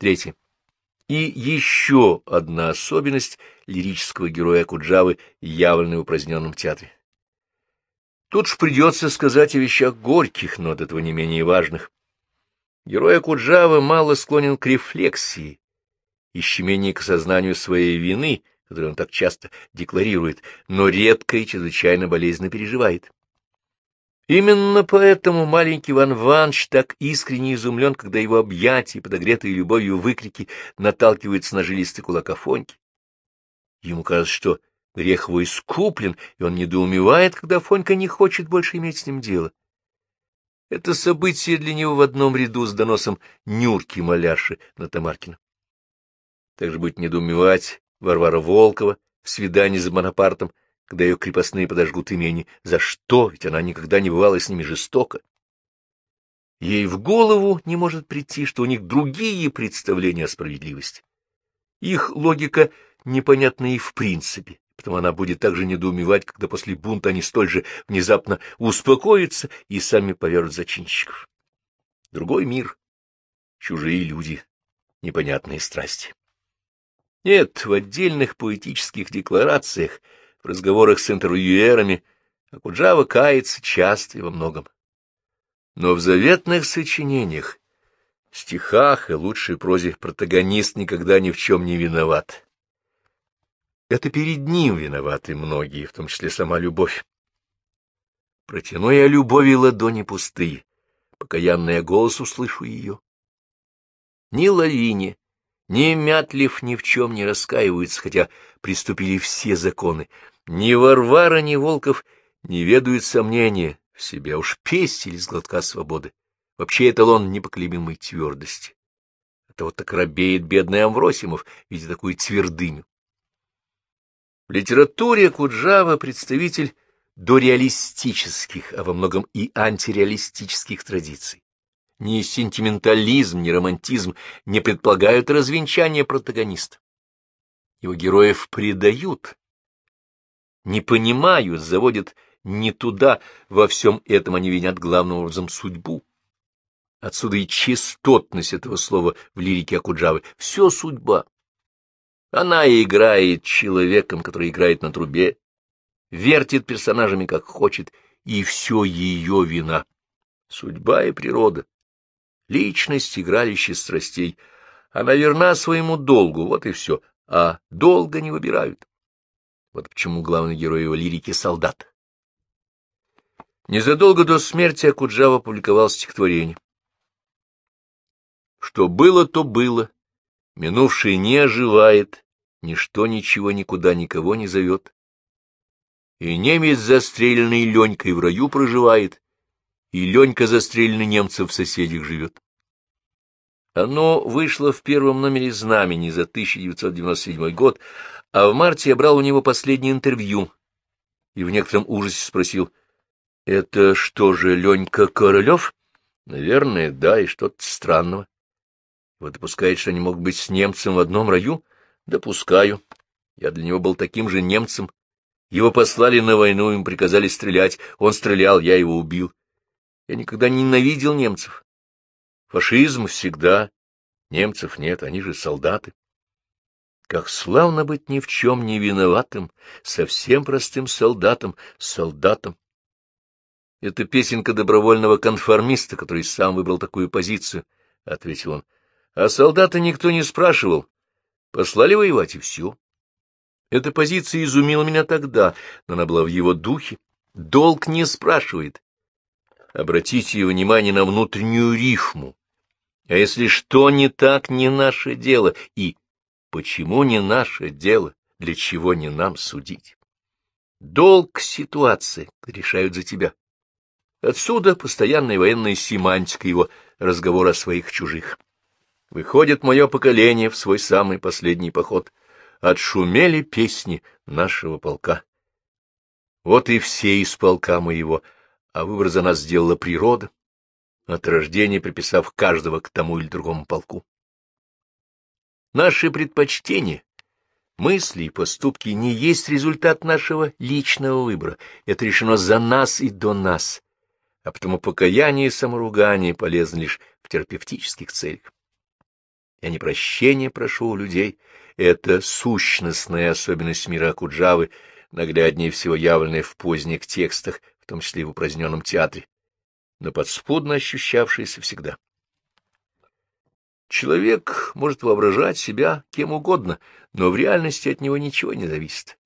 Третье. И еще одна особенность лирического героя Куджавы, явленной в упраздненном театре. Тут ж придется сказать о вещах горьких, но от этого не менее важных. Герой Акуджавы мало склонен к рефлексии, ищемении к осознанию своей вины, которую он так часто декларирует, но редко и чрезвычайно болезненно переживает. Именно поэтому маленький Ван Ванш так искренне изумлен, когда его объятия, подогретые любовью выкрики, наталкиваются на жилистый кулак Афоньки. Ему кажется, что грех его искуплен, и он недоумевает, когда Афонька не хочет больше иметь с ним дело. Это событие для него в одном ряду с доносом Нюрки-малярши на Тамаркина. Также будет недоумевать Варвара Волкова в свидании с Бонапартом, когда ее крепостные подожгут имени. За что? Ведь она никогда не бывала с ними жестоко. Ей в голову не может прийти, что у них другие представления о справедливости. Их логика непонятна и в принципе. Потом она будет также недоумевать, когда после бунта они столь же внезапно успокоятся и сами поверят зачинщиков. Другой мир, чужие люди, непонятные страсти. Нет, в отдельных поэтических декларациях, в разговорах с интервьюерами Акуджава кается часто и во многом. Но в заветных сочинениях, стихах и лучшей прозе протагонист никогда ни в чем не виноват. Это перед ним виноваты многие, в том числе сама любовь. Протяну я любови ладони пустые, пока я голос услышу ее. Ни Лавине, ни Мятлев ни в чем не раскаиваются, хотя приступили все законы. Ни Варвара, ни Волков не ведают сомнения в себе, уж пестили с глотка свободы. Вообще эталон непоколебимой твердости. Это вот так робеет бедный Амвросимов, видя такую твердыню. В литературе Куджава представитель дореалистических, а во многом и антиреалистических традиций. Ни сентиментализм, ни романтизм не предполагают развенчания протагониста. Его героев предают, не понимают, заводят не туда, во всем этом они винят главным образом судьбу. Отсюда и чистотность этого слова в лирике Акуджавы. Все судьба. Она играет человеком, который играет на трубе, вертит персонажами как хочет, и все ее вина. Судьба и природа, личность, игралище страстей. Она верна своему долгу, вот и все, а долго не выбирают. Вот почему главный герой его лирики — солдат. Незадолго до смерти Акуджава публиковал стихотворение. Что было, то было, Минувшее не оживает, ничто ничего никуда никого не зовет. И немец, застреленный Ленькой, в раю проживает, и Ленька, застреленный немцем, в соседях живет. Оно вышло в первом номере «Знамени» за 1997 год, а в марте я брал у него последнее интервью и в некотором ужасе спросил, «Это что же, Ленька Королев?» «Наверное, да, и что-то странного». Вы допускаете, что они могут быть с немцем в одном раю? Допускаю. Я для него был таким же немцем. Его послали на войну, им приказали стрелять. Он стрелял, я его убил. Я никогда не ненавидел немцев. Фашизм всегда. Немцев нет, они же солдаты. Как славно быть ни в чем не виноватым, совсем простым солдатом, солдатом. Это песенка добровольного конформиста, который сам выбрал такую позицию, — ответил он. А солдата никто не спрашивал. Послали воевать, и все. Эта позиция изумила меня тогда, но она была в его духе. Долг не спрашивает. Обратите внимание на внутреннюю рифму. А если что не так, не наше дело. И почему не наше дело? Для чего не нам судить? Долг ситуации решают за тебя. Отсюда постоянная военная семантика его разговора о своих чужих. Выходит мое поколение в свой самый последний поход. Отшумели песни нашего полка. Вот и все из полка моего, а выбор за нас сделала природа, от рождения приписав каждого к тому или другому полку. Наши предпочтения, мысли и поступки не есть результат нашего личного выбора, это решено за нас и до нас, а потому покаяние и саморугание полезны лишь в терапевтических целях. Я не прощения прошу у людей. Это сущностная особенность мира Акуджавы, нагляднее всего явленная в поздних текстах, в том числе и в упраздненном театре, но подспудно ощущавшаяся всегда. Человек может воображать себя кем угодно, но в реальности от него ничего не зависит.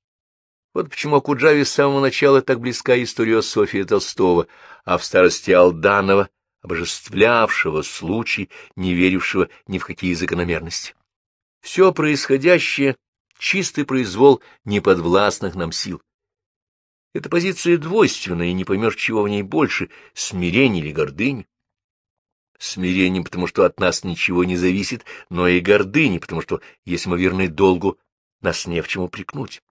Вот почему Акуджаве с самого начала так близка история Софии Толстого, а в старости Алданова, обожествлявшего случай, не верившего ни в какие закономерности. Все происходящее — чистый произвол неподвластных нам сил. Эта позиция двойственная, и не поймешь, чего в ней больше — смирение или гордынь. Смирение, потому что от нас ничего не зависит, но и гордыни, потому что, если мы верны долгу, нас не в чем упрекнуть.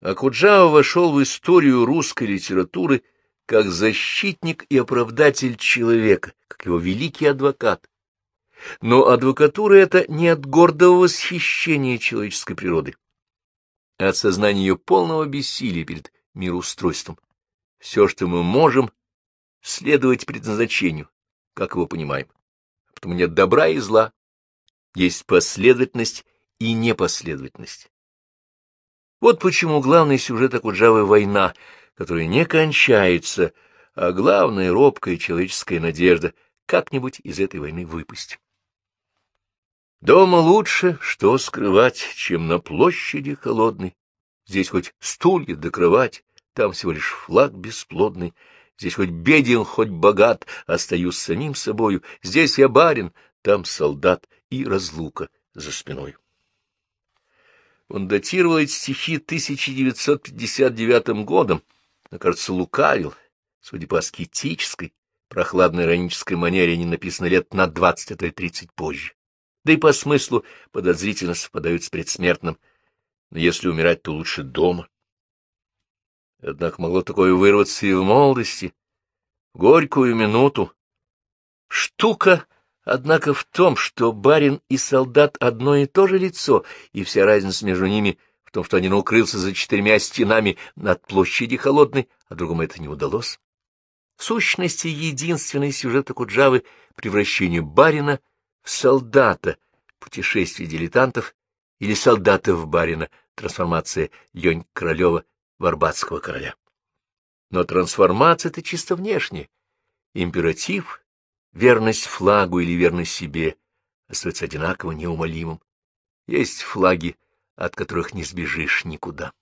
Акуджава вошел в историю русской литературы как защитник и оправдатель человека, как его великий адвокат. Но адвокатура — это не от гордого восхищения человеческой природы, а от сознания ее полного бессилия перед мироустройством. Все, что мы можем, следовать предназначению, как его понимаем. Потому нет добра и зла, есть последовательность и непоследовательность. Вот почему главный сюжет Акуджавы — война, которая не кончается, а главная робкая человеческая надежда как-нибудь из этой войны выпасть. Дома лучше, что скрывать, чем на площади холодной. Здесь хоть стулья да кровать, там всего лишь флаг бесплодный. Здесь хоть беден, хоть богат, остаюсь самим собою. Здесь я барин, там солдат и разлука за спиной. Он датировал эти стихи 1959 годом, но, кажется, лукавил, судя по аскетической, прохладной иронической манере, они написаны лет на двадцать, а то и тридцать позже. Да и по смыслу подозрительно совпадают с предсмертным, но если умирать, то лучше дома. Однако могло такое вырваться и в молодости, в горькую минуту. Штука Однако в том, что барин и солдат одно и то же лицо, и вся разница между ними в том, что один укрылся за четырьмя стенами над площади холодной, а другому это не удалось. В сущности, единственный сюжет Акуджавы — превращение барина в солдата, путешествие дилетантов или солдата в барина, трансформация Лень Королева в арбатского короля. Но трансформация — это чисто внешняя. Императив Верность флагу или верность себе остается одинаково неумолимым. Есть флаги, от которых не сбежишь никуда.